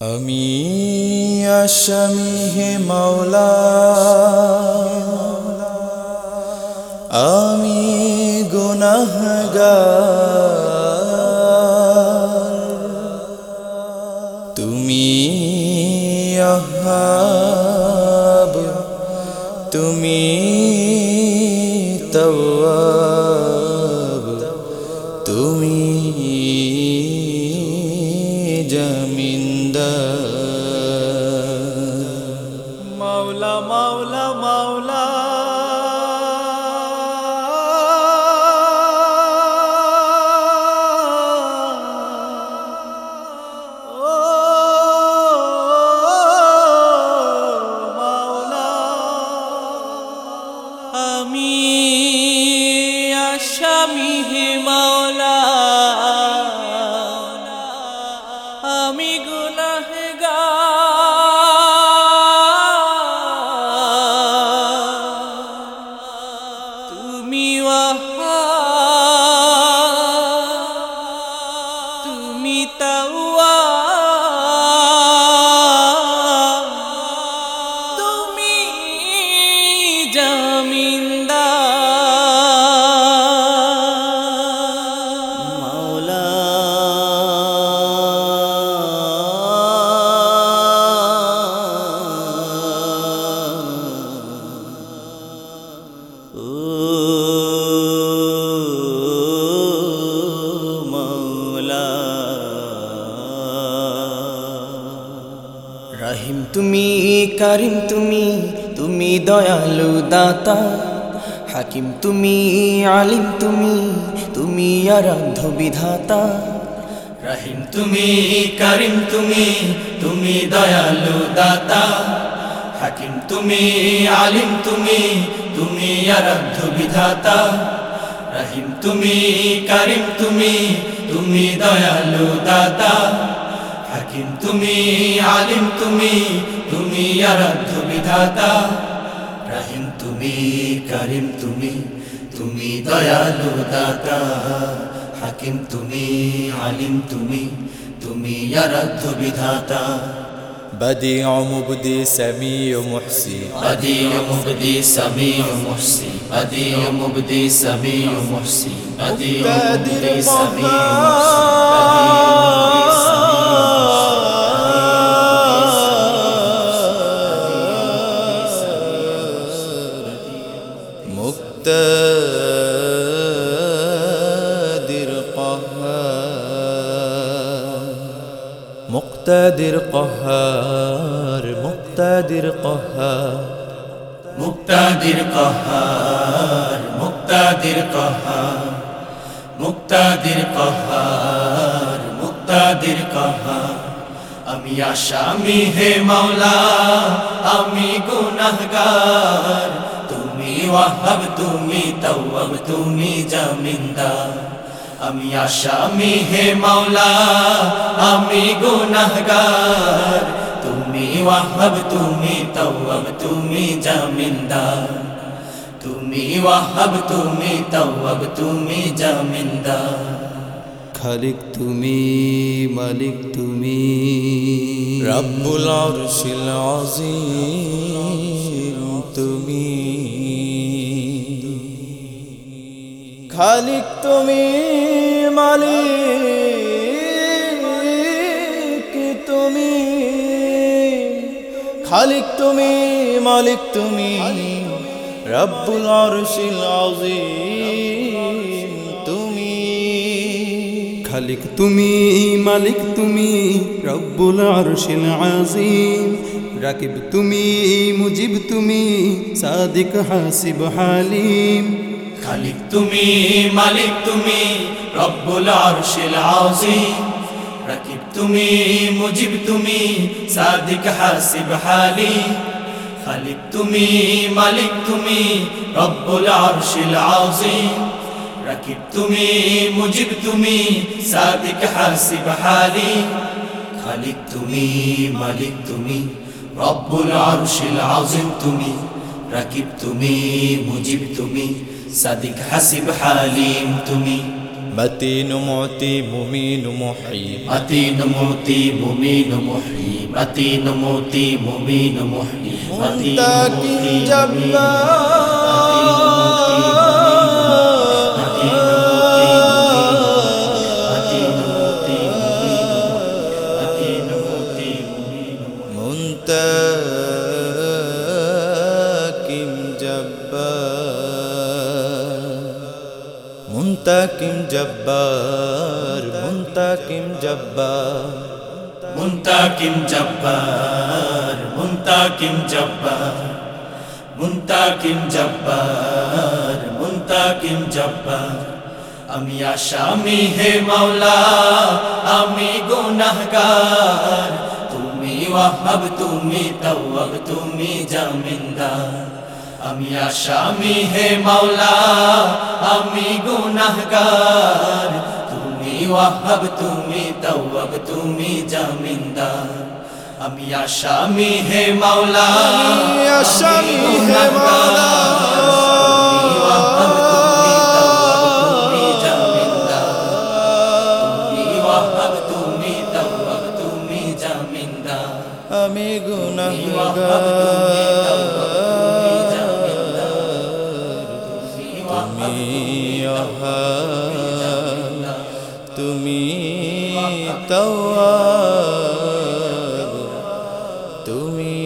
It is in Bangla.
আমি আসামি হে মাওলা। আমি গুনাহগার। তুমি আহাব। তুমি তওয়াব। মাওলা মাওলা। আমি আসামি হে ওয়াহাব তুমি কারিম তুমি তুমি দয়ালু দাতা। হাকিম তুমি, আলিম তুমি তুমি আরাধ্য বিধাতা। রাহিম তুমি, কারিম তুমি তুমি দয়ালু দাতা। হাকিম তুমি, আলিম তুমি তুমি আরাধ্য বিধাতা। রহিম তুমি, কারিম তুমি তুমি দয়ালু দাতা। হাকিম তুমি, আলিম তুমি তুমি আরাধ্য বিধাতা রহিম তুমি করিম তুমি তুমি দয়ালু দাতা হাকিম তুমি আলিম তুমি তুমি আরাধ্য বিধাতা بديع مبدي سميع محسي بديع مبدي سميع محسي بديع مبدي سميع محسي بديع مبدي سميع مقتدر মুক্তাদির কহার মুক্তাদির কহার। মুক্তাদির কহার মুক্তাদির কহার। মুক্তাদির কহার মুক্তাদির কহার। আমি আসামি হে মাওলা, আমি গুনাহগার। তুমি ওয়াহাব, তুমি তাওয়াব, তুমি জামিনদার। আমি আসামি হে মাওলা আমি গুনাহগার। তুমি ওয়াহাব তুমি তওয়াব তুমি জমিনদার। তুমি ওয়াহাব তুমি তওয়াব তুমি জমিনদার। খালিক তুমি মালিক তুমি। রব্বুল আরশিল আজিম তুমি খালিক তুমি মালিক তুমি। খালিক তুমি মালিক তুমি। রব্বুল আরশিল আজিম তুমি। খালিক তুমি মালিক তুমি। রব্বুল আরশিল আজিম রাকিব তুমি, মুজিব তুমি। সাদিক হাসিব হালিম। খালিক তুমি, মালিক তুমি, রব্বুল আরশিল আজিম রাকিব তুমি, মুজিব তুমি, সাদিক হাসিব হালি। খালিক তুমি, মালিক তুমি, রব্বুল আরশিল আজিম রাকিব তুমি, মুজিব তুমি, সাদিক হাসিব হালি। খালিক তুমি, মালিক তুমি, রব্বুল আরশিল আজিম তুমি। রাকিব তুমি, মুজিব তুমি صادق حسب حليم تمي متين موتي ممين محي متين موتي ممين محي متين معطي ممين متين موتي جبار منتك জব্বার, মুন্তাকিম জব্বার। মুন্তাকিম জব্বার মুন্তাকিম জব্বার। মুন্তাকিম জব্বার মুন্তাকিম জব্বার। আমি আসামি হে মাওলা, আমি গুনাহগার। তুমি ওয়াহাব, তুমি তাওয়াব, তুমি জামিনদার। আমি আসামি হে মাওলা আমি গুনাহগার তুমি ওয়াহাব তুমি তাওয়াব তুমি জামিনদার আমি আসামি হে মাওলা আমি আসামি হে মাওলা। তুমি তওয়াব তুমি